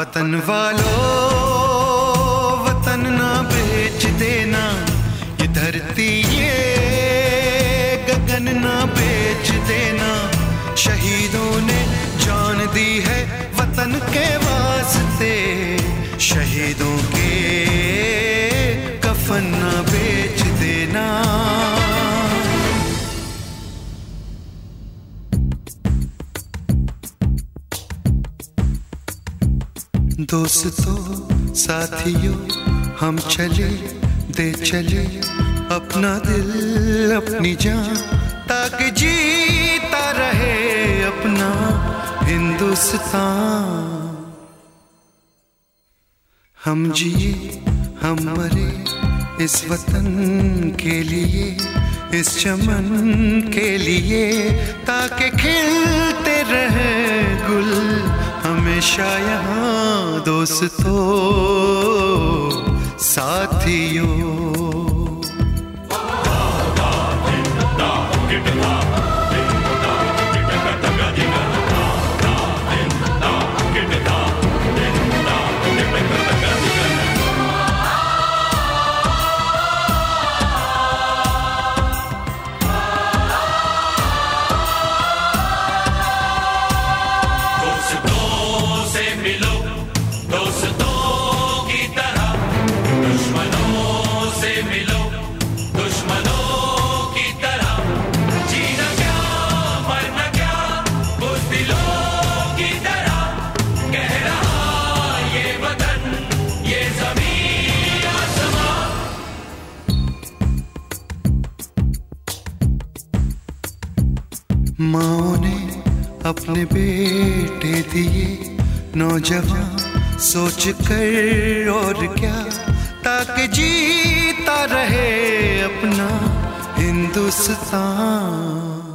वतन वालों, वतन ना बेच देना। ये धरती ये गगन ना बेच देना। शहीदों ने जान दी है वतन के वास्ते। दोस्तों, साथियों, हम चले, दे चले, अपना दिल, अपनी जान, ताकि जीता रहे अपना हिंदुस्तान। हम जिए, हम मरे इस वतन के लिए, इस चमन के लिए, ताकि खिलते रहे गुल हमेशा यहाँ दोस्तों साथियों। ने अपने बेटे दिए नौजवान। सोच कर और क्या ताकि जीता रहे अपना हिंदुस्तान।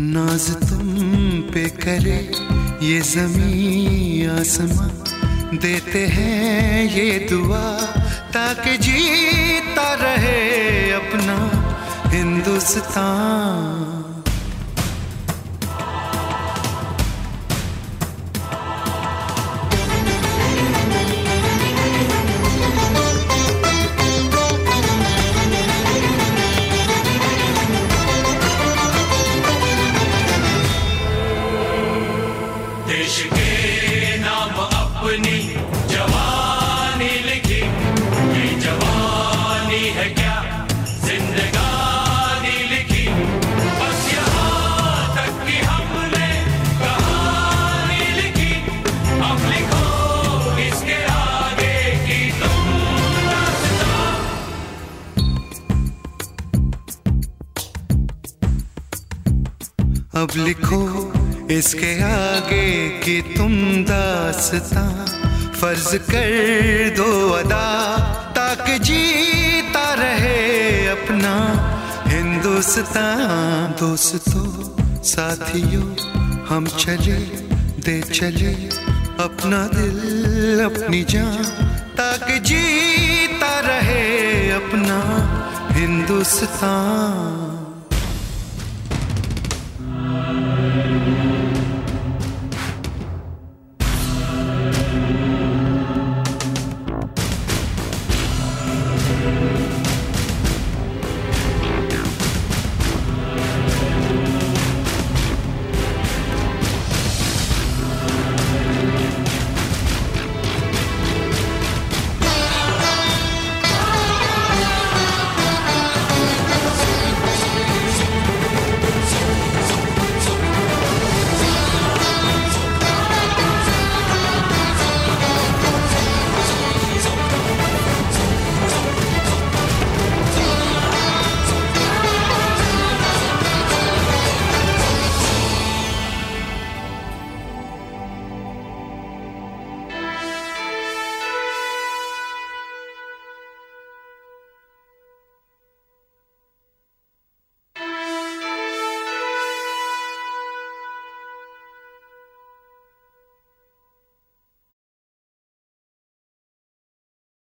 नाज तुम पे करे ये जमी आसमां। देते हैं ये दुआ ताकि जीता रहे अपना हिंदुस्तान। देश के नाम अपनी जवानी लिखी। ये जवानी है क्या? जिंदगानी लिखी। बस यहाँ तक कि हमने कहानी लिखी। अब लिखो इसके आगे की तुम। अब लिखो इसके आगे कि तुम दासता, फ़र्ज़ कर दो अदा, ताकि जीता रहे अपना। हिंदुस्तान दोस्तों, साथियों, हम चले, दे चले, अपना दिल, अपनी जान, ताकि जीता रहे अपना। हिंदुस्तान।